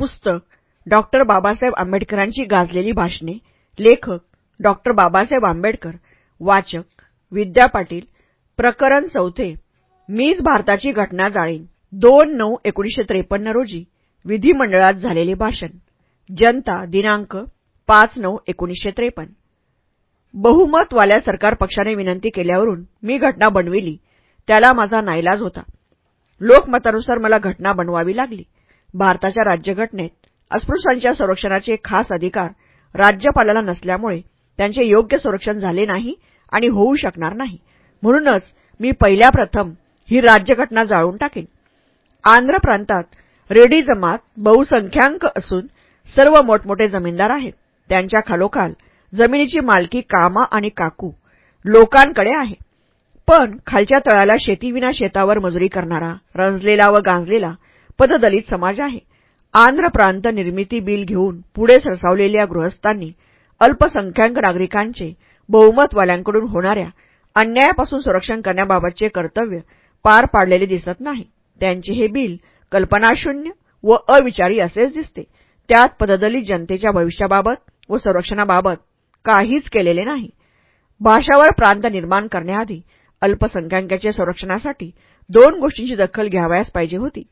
पुस्तक डॉक्टर बाबासाहेब आंबेडकरांची गाजलेली भाषणे लेखक डॉक्टर बाबासाहेब आंबेडकर वाचक विद्या पाटील प्रकरण चौथे मीच भारताची घटना जाळीन दोन नऊ एकोणीसशे त्रेपन्न रोजी विधिमंडळात झालेले भाषण. जनता दिनांक पाच नऊ एकोणीसशे त्रेपन्न. बहुमतवाल्या सरकार पक्षाने विनंती केल्यावरून मी घटना बनविली. त्याला माझा नाईलाज होता. लोकमतानुसार मला घटना बनवावी लागली. भारताच्या राज्यघटनेत अस्पृश्यांच्या संरक्षणाचे खास अधिकार राज्यपालाला नसल्यामुळे त्यांचे योग्य संरक्षण झाले नाही आणि होऊ शकणार नाही. म्हणूनच मी पहिल्या प्रथम ही राज्यघटना जाळून टाकेन. आंध्र प्रांतात रेडी जमात बहुसंख्याक असून सर्व मोठमोठे जमीनदार आहेत. त्यांच्या खालोखाल जमिनीची मालकी कामा आणि काकू लोकांकडे आहे. पण खालच्या तळाला शेतीविना शेतावर मजुरी करणारा रंजलेला व गांजलेला पददलित समाज आहे. आंध्र प्रांत निर्मिती बिल घेऊन पुढे सरसावलेल्या गृहस्थांनी अल्पसंख्याक नागरिकांचे बहुमतवाल्यांकडून होणाऱ्या अन्यायापासून संरक्षण करण्याबाबतचे कर्तव्य पार पाडलेले दिसत नाही. त्यांचे हे बिल कल्पनाशून्य व अविचारी असेच दिसते. त्यात पददलित जनतेच्या भविष्याबाबत व संरक्षणाबाबत काहीच केलेले नाही. भाषावर प्रांत निर्माण करण्याआधी अल्पसंख्याकांच्या संरक्षणासाठी दोन गोष्टींची दखल घ्यावयास पाहिजे होती.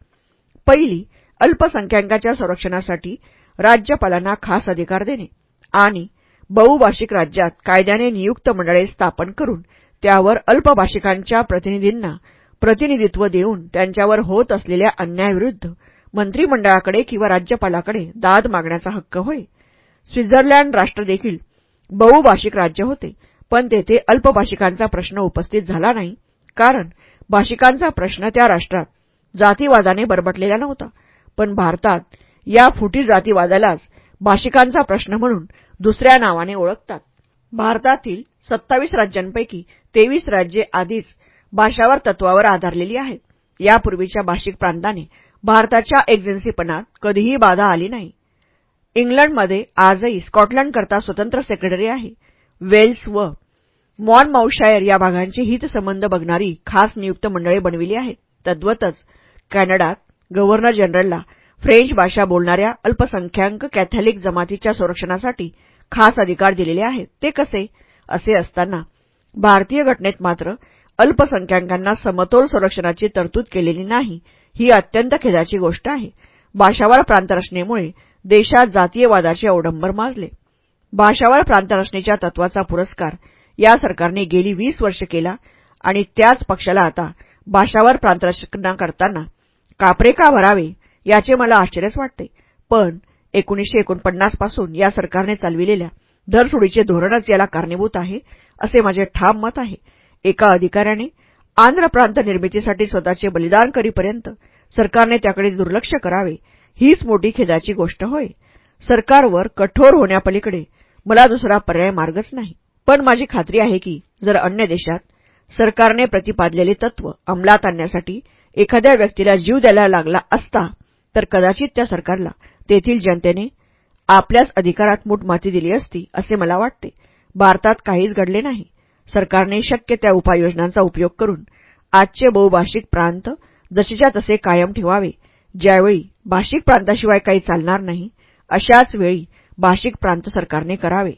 पहिली अल्पसंख्याकांच्या संरक्षणासाठी राज्यपालांना खास अधिकार देणे आणि बहुभाषिक राज्यात कायद्याने नियुक्त मंडळे स्थापन करून त्यावर अल्पभाषिकांच्या प्रतिनिधींना प्रतिनिधित्व देऊन त्यांच्यावर होत असलेल्या अन्यायाविरुद्ध मंत्रिमंडळाकडे किंवा राज्यपालाकडे दाद मागण्याचा हक्क होय. स्वित्झर्लंड राष्ट्र देखील बहुभाषिक राज्य होते पण तेथे अल्पभाषिकांचा प्रश्न उपस्थित झाला नाही कारण भाषिकांचा प्रश्न त्या राष्ट्रात जातीवादाने बरबटलेला नव्हता. पण भारतात या फुटी जातीवादालाच भाषिकांचा प्रश्न म्हणून दुसऱ्या नावाने ओळखतात. भारतातील सत्तावीस राज्यांपैकी तेवीस राज्ये आधीच भाषावर तत्वावर आधारलेली आहेत. यापूर्वीच्या भाषिक प्रांताने भारताच्या एजन्सीपणात कधीही बाधा आली नाही. इंग्लंडमध्ये आजही स्कॉटलंडकरता स्वतंत्र सेक्रेटरी आहे. वेल्स व मॉनमाऊशायर या भागांचे हितसंबंध बघणारी खास नियुक्त मंडळे बनविली आहेत. तद्वतच कॅनडात गव्हर्नर जनरलला फ्रेंच भाषा बोलणाऱ्या अल्पसंख्याक कॅथलिक जमातीच्या संरक्षणासाठी खास अधिकार दिलेले आहेत. ते कसे? असे असताना भारतीय घटनेत मात्र अल्पसंख्याकांना समतोल संरक्षणाची तरतूद केलेली नाही ही अत्यंत खेदाची गोष्ट आहे. भाषावार प्रांतरचनेमुळे देशात जातीयवादाचे अवडंबर माजले. भाषावार प्रांतरचनेच्या तत्वाचा पुरस्कार या सरकारने गेली वीस वर्ष केला आणि त्याच पक्षाला आता भाषावार प्रांतरचना करताना कापरे का भरावे याचे मला आश्चर्यच वाटते. पण एकोणीसशे एकोणपन्नासपासून या सरकारने चालविलेल्या धरसोडीचे धोरणच याला कारणीभूत आहे असे माझे ठाम मत आहे. एका अधिकाऱ्याने आंध्र प्रांत निर्मितीसाठी स्वतःचे बलिदान करीपर्यंत सरकारने त्याकडे दुर्लक्ष करावे हीच मोठी खेदाची गोष्ट होय. सरकारवर कठोर होण्यापलीकडे मला दुसरा पर्याय मार्गच नाही. पण माझी खात्री आहे की जर अन्य देशात सरकारने प्रतिपादलेले तत्व अंमलात आणण्यासाठी एखाद्या व्यक्तीला जीव द्यायला लागला असता तर कदाचित त्या सरकारला तेथील जनतेने आपल्याच अधिकारात मूठमाती दिली असती असे मला वाटते. भारतात काहीच घडले नाही. सरकारने शक्य त्या उपाययोजनांचा उपयोग करून आजचे बहुभाषिक प्रांत जसेच्या तसे कायम ठेवावे. ज्यावेळी भाषिक प्रांताशिवाय काही चालणार नाही अशाच वेळी भाषिक प्रांत सरकारने करावे.